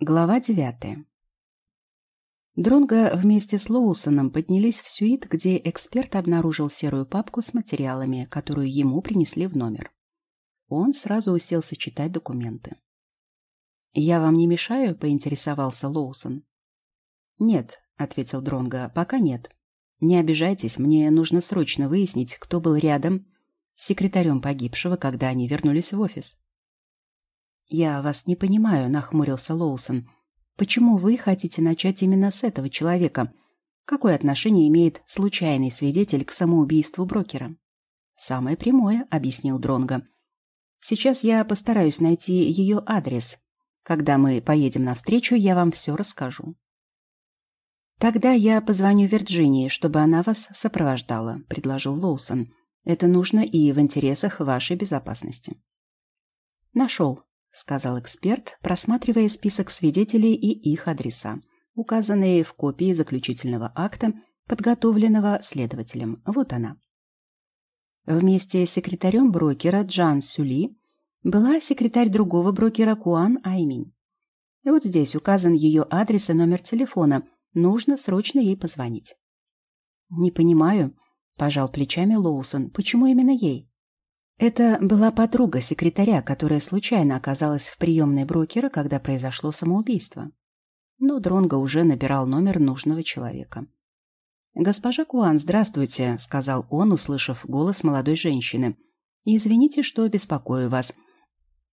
Глава девятая. Дронго вместе с Лоусоном поднялись в сюит, где эксперт обнаружил серую папку с материалами, которую ему принесли в номер. Он сразу уселся читать документы. «Я вам не мешаю?» — поинтересовался Лоусон. «Нет», — ответил Дронго, — «пока нет. Не обижайтесь, мне нужно срочно выяснить, кто был рядом с секретарем погибшего, когда они вернулись в офис». «Я вас не понимаю», — нахмурился Лоусон. Почему вы хотите начать именно с этого человека? Какое отношение имеет случайный свидетель к самоубийству брокера? Самое прямое, объяснил Дронго. Сейчас я постараюсь найти ее адрес. Когда мы поедем навстречу, я вам все расскажу. Тогда я позвоню Вирджинии, чтобы она вас сопровождала, предложил Лоусон. Это нужно и в интересах вашей безопасности. Нашел, сказал эксперт, просматривая список свидетелей и их адреса, указанные в копии заключительного акта, подготовленного следователем. Вот она. Вместе с секретарем брокера Джан Сюли была секретарь другого брокера Куан Айминь. Вот здесь указан ее адрес и номер телефона. Нужно срочно ей позвонить. «Не понимаю», — пожал плечами Лоусон, — «почему именно ей?» Это была подруга секретаря, которая случайно оказалась в приемной брокера, когда произошло самоубийство. Но Дронго уже набирал номер нужного человека. «Госпожа Куан, здравствуйте», — сказал он, услышав голос молодой женщины. «Извините, что беспокою вас.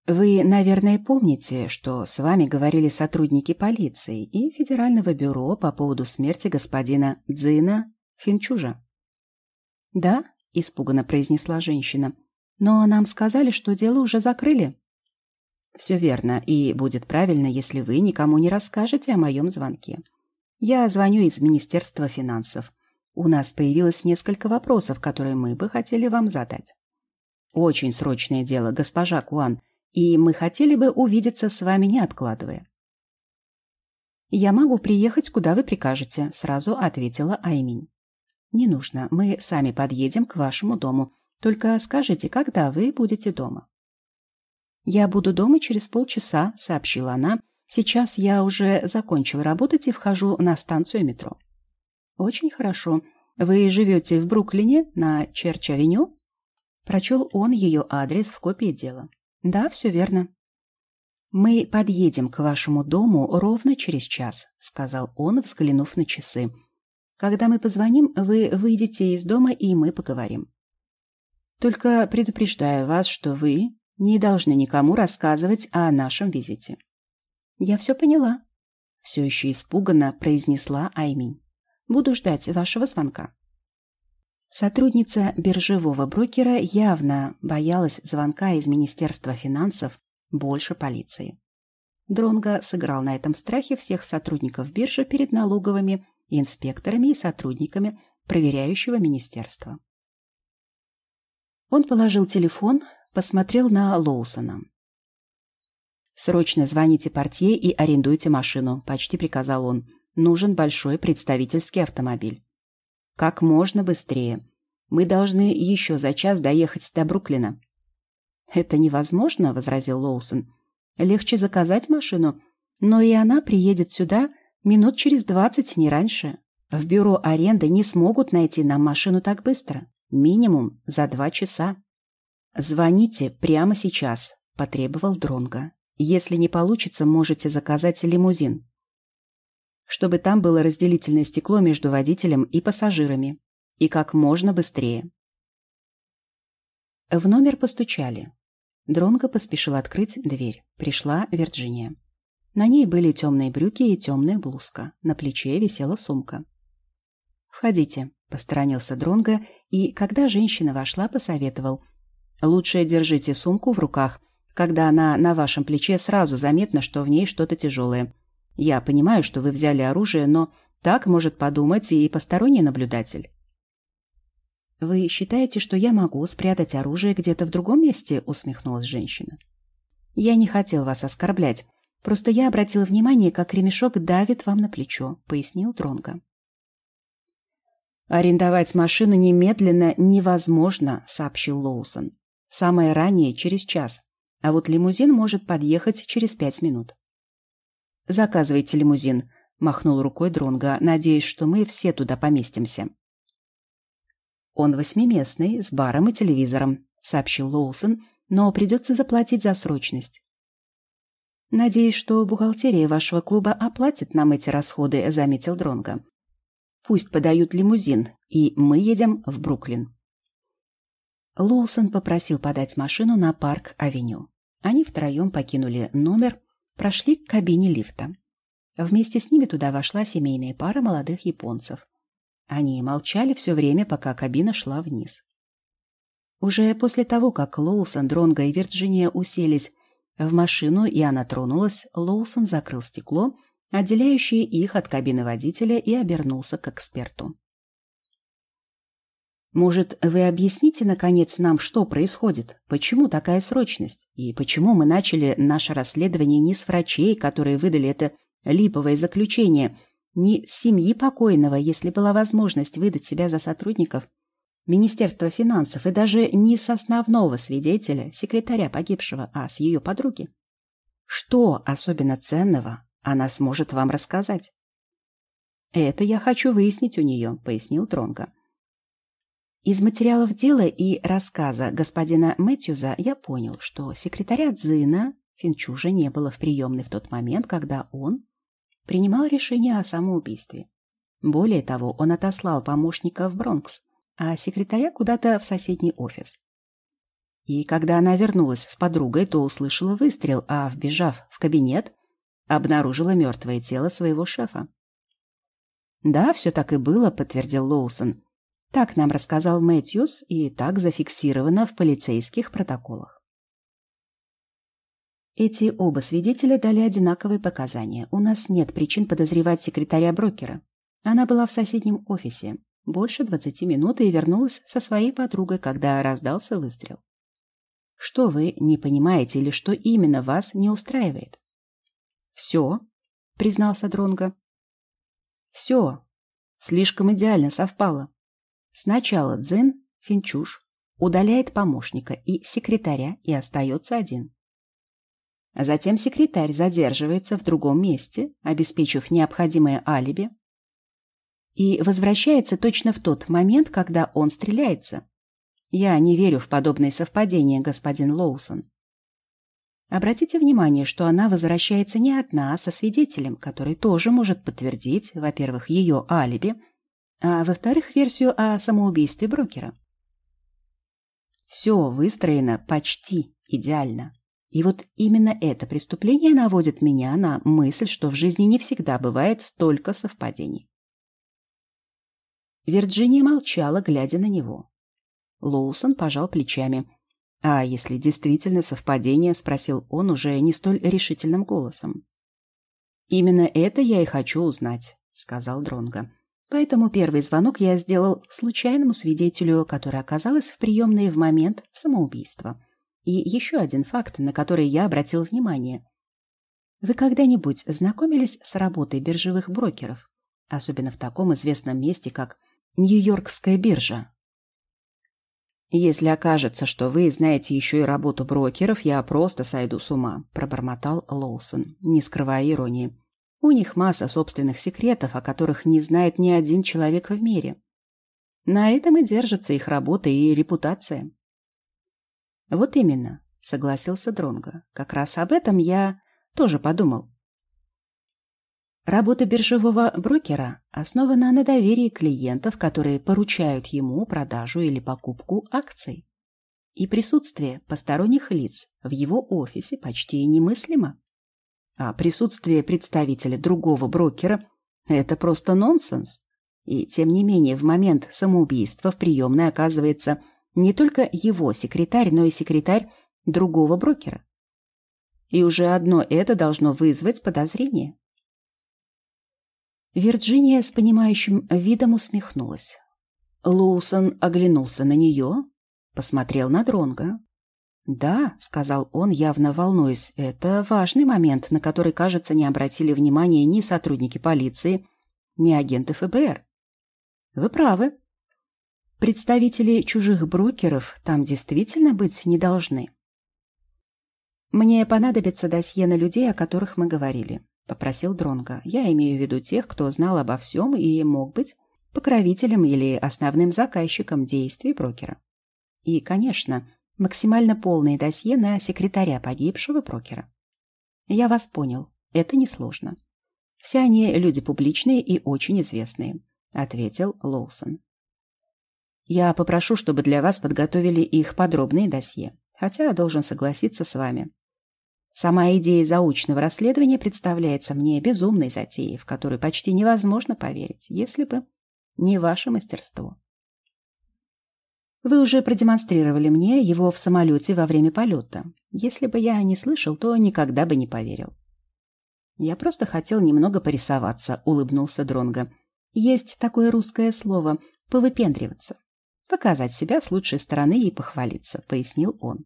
Вы, наверное, помните, что с вами говорили сотрудники полиции и Федерального бюро по поводу смерти господина Дзина Финчужа?» «Да», — испуганно произнесла женщина. Но нам сказали, что дело уже закрыли. Все верно, и будет правильно, если вы никому не расскажете о моем звонке. Я звоню из Министерства финансов. У нас появилось несколько вопросов, которые мы бы хотели вам задать. Очень срочное дело, госпожа Куан, и мы хотели бы увидеться с вами, не откладывая. «Я могу приехать, куда вы прикажете», — сразу ответила Айминь. «Не нужно, мы сами подъедем к вашему дому. Только скажите, когда вы будете дома?» «Я буду дома через полчаса», — сообщила она. «Сейчас я уже закончил работать и вхожу на станцию метро». «Очень хорошо. Вы живете в Бруклине на Черч-авеню?» Прочел он ее адрес в копии дела. «Да, все верно». «Мы подъедем к вашему дому ровно через час», — сказал он, взглянув на часы. «Когда мы позвоним, вы выйдете из дома, и мы поговорим». Только предупреждаю вас, что вы не должны никому рассказывать о нашем визите. Я все поняла. Все еще испуганно произнесла Айминь. Буду ждать вашего звонка. Сотрудница биржевого брокера явно боялась звонка из Министерства финансов больше полиции. Дронго сыграл на этом страхе всех сотрудников биржи перед налоговыми, инспекторами и сотрудниками проверяющего министерства. Он положил телефон, посмотрел на Лоусона. «Срочно звоните портье и арендуйте машину», — почти приказал он. «Нужен большой представительский автомобиль». «Как можно быстрее. Мы должны еще за час доехать до Бруклина». «Это невозможно», — возразил Лоусон. «Легче заказать машину, но и она приедет сюда минут через двадцать, не раньше. В бюро аренды не смогут найти нам машину так быстро». Минимум за два часа. Звоните прямо сейчас, потребовал Дронга. Если не получится, можете заказать лимузин. Чтобы там было разделительное стекло между водителем и пассажирами. И как можно быстрее. В номер постучали. Дронго поспешил открыть дверь. Пришла Вирджиния. На ней были темные брюки и темная блузка. На плече висела сумка. «Входите», — посторонился Дронго, и, когда женщина вошла, посоветовал. «Лучше держите сумку в руках. Когда она на вашем плече, сразу заметно, что в ней что-то тяжелое. Я понимаю, что вы взяли оружие, но так может подумать и посторонний наблюдатель». «Вы считаете, что я могу спрятать оружие где-то в другом месте?» — усмехнулась женщина. «Я не хотел вас оскорблять. Просто я обратила внимание, как ремешок давит вам на плечо», — пояснил Дронго. «Арендовать машину немедленно невозможно», — сообщил Лоусон. «Самое раннее — через час, а вот лимузин может подъехать через пять минут». Заказывайте лимузин, махнул рукой Дронга, надеясь, что мы все туда поместимся. Он восьмиместный, с баром и телевизором, сообщил Лоусон, но придется заплатить за срочность. Надеюсь, что бухгалтерия вашего клуба оплатит нам эти расходы, заметил Дронга. Пусть подают лимузин, и мы едем в Бруклин. Лоусон попросил подать машину на Парк-авеню. Они втроем покинули номер, прошли к кабине лифта. Вместе с ними туда вошла семейная пара молодых японцев. Они молчали все время, пока кабина шла вниз. Уже после того, как Лоусон, Дронго и Вирджиния уселись в машину и она тронулась, Лоусон закрыл стекло, отделяющее их от кабины водителя, и обернулся к эксперту. «Может, вы объясните, наконец, нам, что происходит? Почему такая срочность? И почему мы начали наше расследование не с врачей, которые выдали это липовое заключение, не с семьи покойного, если была возможность выдать себя за сотрудников Министерства финансов, и даже не с основного свидетеля, секретаря погибшего, а с ее подруги? Что особенно ценного она сможет вам рассказать? «Это я хочу выяснить у нее», — пояснил Тронко. Из материалов дела и рассказа господина Мэтьюза я понял, что секретаря Дзина Финчужа не было в приемной в тот момент, когда он принимал решение о самоубийстве. Более того, он отослал помощника в Бронкс, а секретаря куда-то в соседний офис. И когда она вернулась с подругой, то услышала выстрел, а, вбежав в кабинет, обнаружила мертвое тело своего шефа. «Да, все так и было», — подтвердил Лоусон. Так нам рассказал Мэтьюс, и так зафиксировано в полицейских протоколах. Эти оба свидетеля дали одинаковые показания. У нас нет причин подозревать секретаря брокера. Она была в соседнем офисе больше двадцати минут и вернулась со своей подругой, когда раздался выстрел. Что вы не понимаете или что именно вас не устраивает? Все, признался Дронго. Все. Слишком идеально совпало. Сначала Дзин, Финчуш, удаляет помощника и секретаря и остается один. Затем секретарь задерживается в другом месте, обеспечив необходимое алиби, и возвращается точно в тот момент, когда он стреляется. Я не верю в подобные совпадения, господин Лоусон. Обратите внимание, что она возвращается не одна, а со свидетелем, который тоже может подтвердить, во-первых, ее алиби – а во-вторых, версию о самоубийстве брокера. Все выстроено почти идеально. И вот именно это преступление наводит меня на мысль, что в жизни не всегда бывает столько совпадений. Вирджиния молчала, глядя на него. Лоусон пожал плечами. «А если действительно совпадение?» — спросил он уже не столь решительным голосом. «Именно это я и хочу узнать», — сказал Дронго. Поэтому первый звонок я сделал случайному свидетелю, который оказалась в приемной в момент самоубийства. И еще один факт, на который я обратил внимание. Вы когда-нибудь знакомились с работой биржевых брокеров? Особенно в таком известном месте, как Нью-Йоркская биржа. «Если окажется, что вы знаете еще и работу брокеров, я просто сойду с ума», – пробормотал Лоусон, не скрывая иронии. У них масса собственных секретов, о которых не знает ни один человек в мире. На этом и держится их работа и репутация. Вот именно, согласился Дронго. Как раз об этом я тоже подумал. Работа биржевого брокера основана на доверии клиентов, которые поручают ему продажу или покупку акций. И присутствие посторонних лиц в его офисе почти немыслимо. А присутствие представителя другого брокера – это просто нонсенс. И тем не менее в момент самоубийства в приемной оказывается не только его секретарь, но и секретарь другого брокера. И уже одно это должно вызвать подозрение. Вирджиния с понимающим видом усмехнулась. Лоусон оглянулся на нее, посмотрел на Дронга. «Да», — сказал он, явно волнуясь, — «это важный момент, на который, кажется, не обратили внимания ни сотрудники полиции, ни агенты ФБР». «Вы правы. Представители чужих брокеров там действительно быть не должны». «Мне понадобится досье на людей, о которых мы говорили. — попросил Дронга. «Я имею в виду тех, кто знал обо всем и мог быть покровителем или основным заказчиком действий брокера. И, конечно, максимально полное досье на секретаря погибшего брокера. Я вас понял, это несложно. Все они люди публичные и очень известные, ответил Лоусон. Я попрошу, чтобы для вас подготовили их подробные досье, хотя должен согласиться с вами. Сама идея заочного расследования представляется мне безумной затеей, в которую почти невозможно поверить, если бы не ваше мастерство. Вы уже продемонстрировали мне его в самолете во время полета. Если бы я не слышал, то никогда бы не поверил. Я просто хотел немного порисоваться, улыбнулся Дронго. Есть такое русское слово «повыпендриваться». Показать себя с лучшей стороны и похвалиться, пояснил он.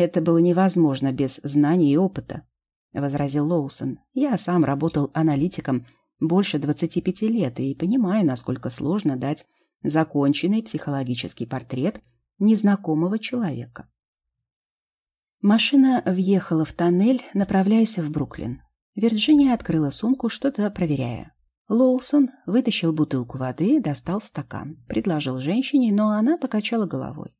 Это было невозможно без знаний и опыта, возразил Лоусон. Я сам работал аналитиком больше 25 лет и понимаю, насколько сложно дать законченный психологический портрет незнакомого человека. Машина въехала в тоннель, направляясь в Бруклин. Вирджиния открыла сумку, что-то проверяя. Лоусон вытащил бутылку воды, достал стакан, предложил женщине, но она покачала головой.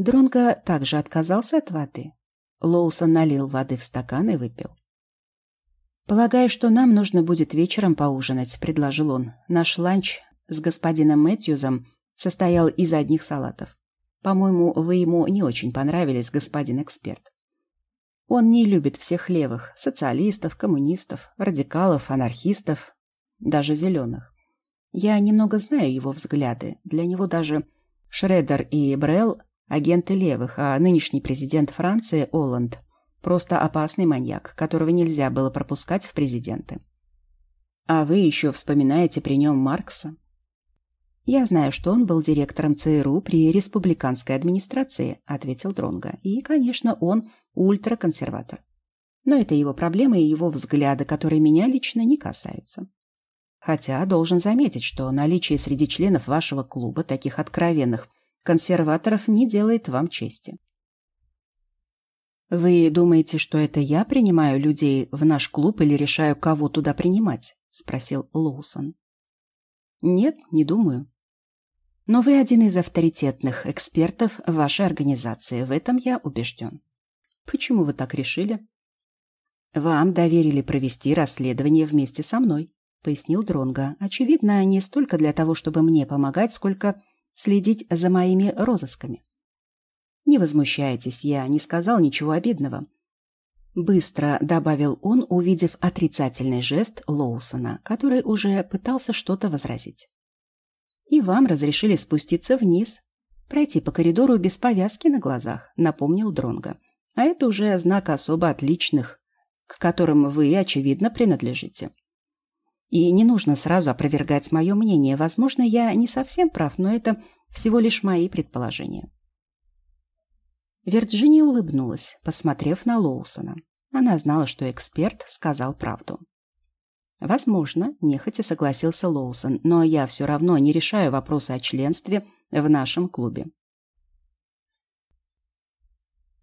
Дронго также отказался от воды. Лоусон налил воды в стакан и выпил. «Полагаю, что нам нужно будет вечером поужинать», — предложил он. «Наш ланч с господином Мэтьюзом состоял из одних салатов. По-моему, вы ему не очень понравились, господин эксперт. Он не любит всех левых, социалистов, коммунистов, радикалов, анархистов, даже зеленых. Я немного знаю его взгляды. Для него даже Шредер и Брелл – агенты левых, а нынешний президент Франции – Оланд – просто опасный маньяк, которого нельзя было пропускать в президенты. А вы еще вспоминаете при нем Маркса? «Я знаю, что он был директором ЦРУ при республиканской администрации», — ответил Дронга. «И, конечно, он ультраконсерватор. Но это его проблемы и его взгляды, которые меня лично не касаются. Хотя должен заметить, что наличие среди членов вашего клуба таких откровенных консерваторов не делает вам чести. «Вы думаете, что это я принимаю людей в наш клуб или решаю, кого туда принимать?» — спросил Лоусон. Нет, не думаю. Но вы один из авторитетных экспертов вашей организации, в этом я убежден. Почему вы так решили? Вам доверили провести расследование вместе со мной, пояснил Дронга. Очевидно, не столько для того, чтобы мне помогать, сколько следить за моими розысками. Не возмущайтесь, я не сказал ничего обидного. Быстро добавил он, увидев отрицательный жест Лоусона, который уже пытался что-то возразить. «И вам разрешили спуститься вниз, пройти по коридору без повязки на глазах», — напомнил Дронга. «А это уже знак особо отличных, к которым вы, очевидно, принадлежите». И не нужно сразу опровергать мое мнение. Возможно, я не совсем прав, но это всего лишь мои предположения. Вирджиния улыбнулась, посмотрев на Лоусона. Она знала, что эксперт сказал правду. Возможно, нехотя согласился Лоусон, но я все равно не решаю вопросы о членстве в нашем клубе.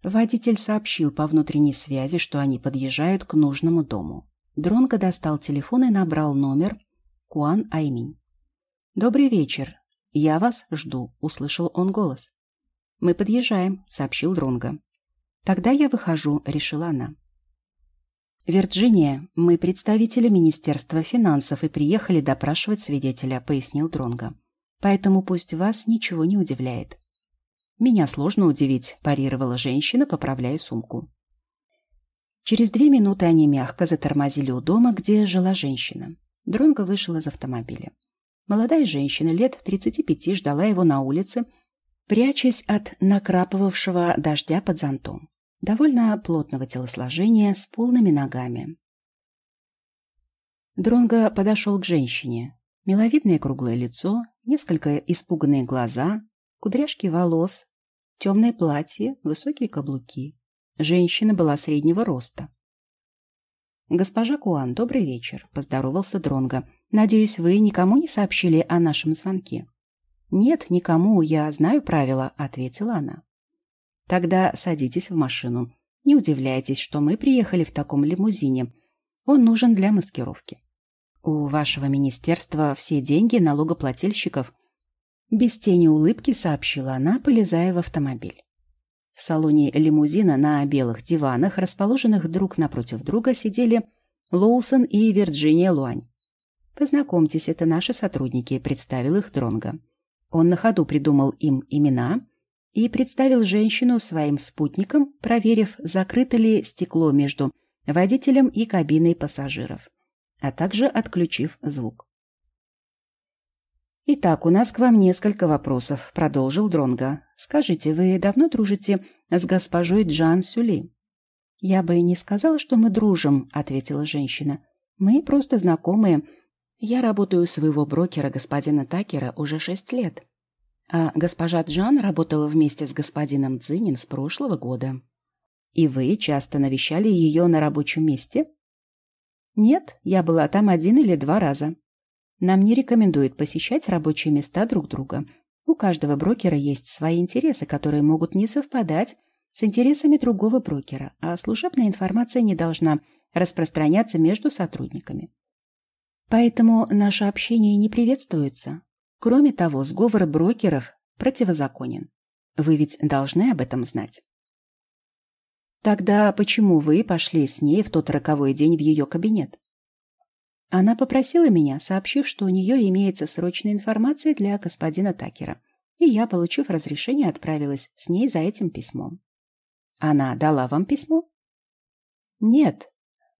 Водитель сообщил по внутренней связи, что они подъезжают к нужному дому. Дронго достал телефон и набрал номер Куан Айминь. «Добрый вечер. Я вас жду», — услышал он голос. «Мы подъезжаем», — сообщил Дронго. «Тогда я выхожу», — решила она. «Вирджиния, мы представители Министерства финансов и приехали допрашивать свидетеля», — пояснил Дронго. «Поэтому пусть вас ничего не удивляет». «Меня сложно удивить», — парировала женщина, поправляя сумку. Через две минуты они мягко затормозили у дома, где жила женщина. Дронго вышел из автомобиля. Молодая женщина лет 35 ждала его на улице, прячась от накрапывавшего дождя под зонтом. Довольно плотного телосложения, с полными ногами. Дронго подошел к женщине. Миловидное круглое лицо, несколько испуганные глаза, кудряшки волос, темное платье, высокие каблуки. Женщина была среднего роста. «Госпожа Куан, добрый вечер», — поздоровался Дронго. «Надеюсь, вы никому не сообщили о нашем звонке?» «Нет, никому, я знаю правила», — ответила она. «Тогда садитесь в машину. Не удивляйтесь, что мы приехали в таком лимузине. Он нужен для маскировки. У вашего министерства все деньги налогоплательщиков. Без тени улыбки сообщила она, полезая в автомобиль. В салоне лимузина на белых диванах, расположенных друг напротив друга, сидели Лоусон и Вирджиния Луань. «Познакомьтесь, это наши сотрудники», — представил их Дронго. Он на ходу придумал им имена и представил женщину своим спутникам, проверив, закрыто ли стекло между водителем и кабиной пассажиров, а также отключив звук. «Итак, у нас к вам несколько вопросов», — продолжил Дронга. «Скажите, вы давно дружите с госпожой Джан Сюли?» «Я бы не сказала, что мы дружим», — ответила женщина. «Мы просто знакомые. Я работаю у своего брокера, господина Такера, уже шесть лет. А госпожа Джан работала вместе с господином Цзинем с прошлого года. И вы часто навещали ее на рабочем месте?» «Нет, я была там один или два раза. Нам не рекомендуют посещать рабочие места друг друга. У каждого брокера есть свои интересы, которые могут не совпадать с интересами другого брокера, а служебная информация не должна распространяться между сотрудниками. Поэтому наше общение не приветствуется. Кроме того, сговор брокеров противозаконен. Вы ведь должны об этом знать. Тогда почему вы пошли с ней в тот роковой день в ее кабинет? Она попросила меня, сообщив, что у нее имеется срочная информация для господина Такера, и я, получив разрешение, отправилась с ней за этим письмом. Она дала вам письмо? Нет,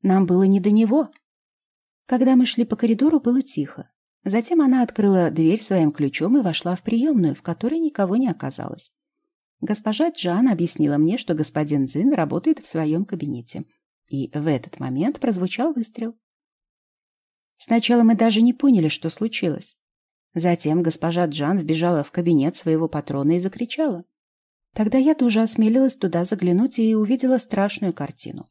нам было не до него, когда мы шли по коридору, было тихо. Затем она открыла дверь своим ключом и вошла в приемную, в которой никого не оказалось. Госпожа Джан объяснила мне, что господин Цзин работает в своем кабинете. И в этот момент прозвучал выстрел. Сначала мы даже не поняли, что случилось. Затем госпожа Джан вбежала в кабинет своего патрона и закричала. Тогда я тоже осмелилась туда заглянуть и увидела страшную картину.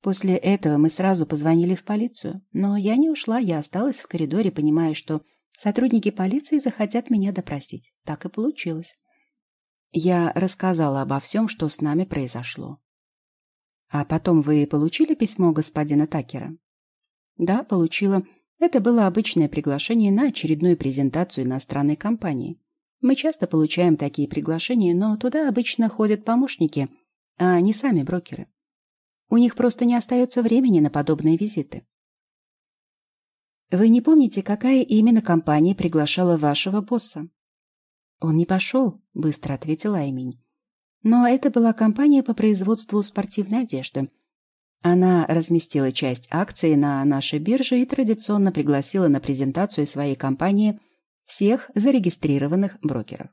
После этого мы сразу позвонили в полицию, но я не ушла, я осталась в коридоре, понимая, что сотрудники полиции захотят меня допросить. Так и получилось. Я рассказала обо всем, что с нами произошло. А потом вы получили письмо господина Такера? Да, получила. Это было обычное приглашение на очередную презентацию иностранной компании. Мы часто получаем такие приглашения, но туда обычно ходят помощники, а не сами брокеры. У них просто не остается времени на подобные визиты. Вы не помните, какая именно компания приглашала вашего босса? Он не пошел, быстро ответила Айминь. Но это была компания по производству спортивной одежды. Она разместила часть акций на нашей бирже и традиционно пригласила на презентацию своей компании всех зарегистрированных брокеров.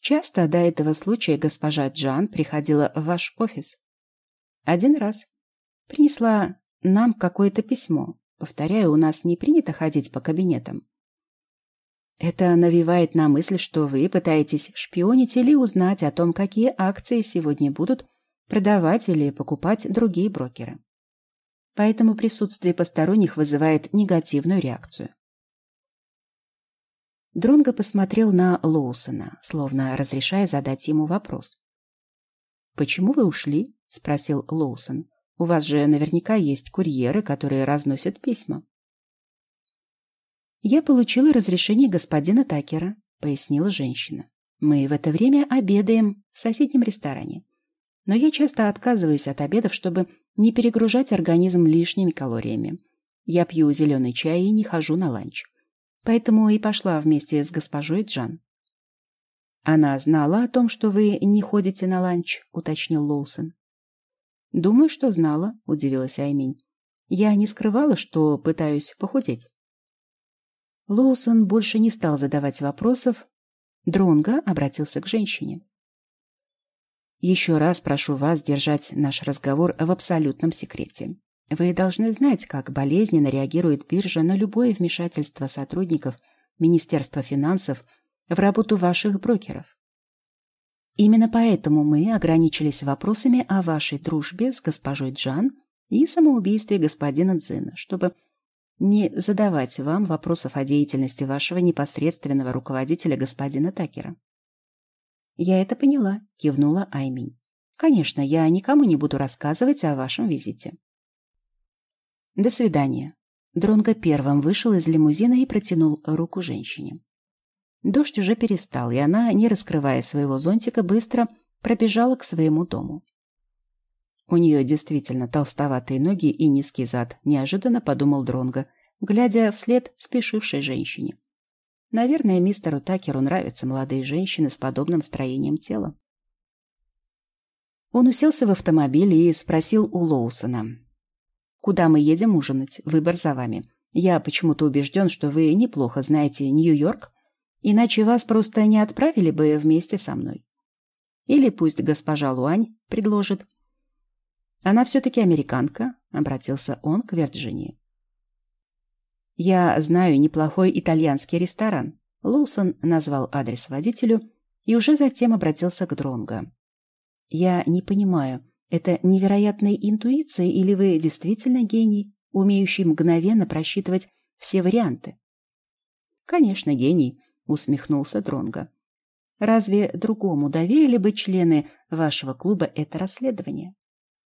Часто до этого случая госпожа Джан приходила в ваш офис. Один раз. Принесла нам какое-то письмо. Повторяю, у нас не принято ходить по кабинетам. Это навевает на мысль, что вы пытаетесь шпионить или узнать о том, какие акции сегодня будут продавать или покупать другие брокеры. Поэтому присутствие посторонних вызывает негативную реакцию. Дронго посмотрел на Лоусона, словно разрешая задать ему вопрос. «Почему вы ушли?» — спросил Лоусон. «У вас же наверняка есть курьеры, которые разносят письма». «Я получила разрешение господина Такера», — пояснила женщина. «Мы в это время обедаем в соседнем ресторане. Но я часто отказываюсь от обедов, чтобы не перегружать организм лишними калориями. Я пью зеленый чай и не хожу на ланч. Поэтому и пошла вместе с госпожой Джан». «Она знала о том, что вы не ходите на ланч», — уточнил Лоусон. «Думаю, что знала», — удивилась Аймень. «Я не скрывала, что пытаюсь похудеть». Лоусон больше не стал задавать вопросов. Дронго обратился к женщине. «Еще раз прошу вас держать наш разговор в абсолютном секрете. Вы должны знать, как болезненно реагирует биржа на любое вмешательство сотрудников Министерства финансов в работу ваших брокеров. Именно поэтому мы ограничились вопросами о вашей дружбе с госпожой Джан и самоубийстве господина Цзина, чтобы не задавать вам вопросов о деятельности вашего непосредственного руководителя господина Такера. «Я это поняла», — кивнула Айминь. Конечно, я никому не буду рассказывать о вашем визите. До свидания. Дронго первым вышел из лимузина и протянул руку женщине. Дождь уже перестал, и она, не раскрывая своего зонтика, быстро пробежала к своему дому. У нее действительно толстоватые ноги и низкий зад, неожиданно подумал Дронго, глядя вслед спешившей женщине. Наверное, мистеру Такеру нравятся молодые женщины с подобным строением тела. Он уселся в автомобиль и спросил у Лоусона. «Куда мы едем ужинать? Выбор за вами. Я почему-то убежден, что вы неплохо знаете Нью-Йорк, иначе вас просто не отправили бы вместе со мной. Или пусть госпожа Луань предложит. Она все-таки американка», — обратился он к Вирджинии. «Я знаю неплохой итальянский ресторан». Лоусон назвал адрес водителю и уже затем обратился к Дронго. «Я не понимаю, это невероятная интуиция или вы действительно гений, умеющий мгновенно просчитывать все варианты?» «Конечно, гений», — усмехнулся Дронго. «Разве другому доверили бы члены вашего клуба это расследование?»